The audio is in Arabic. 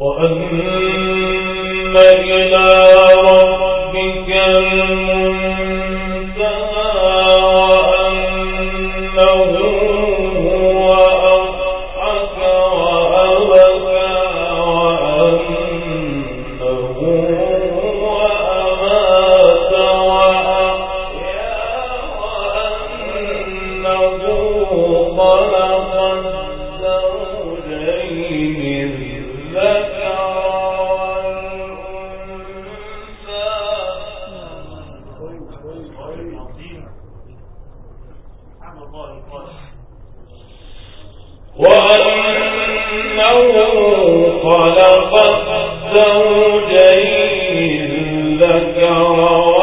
وأن إلى وأنه خلق الزوجين الذكر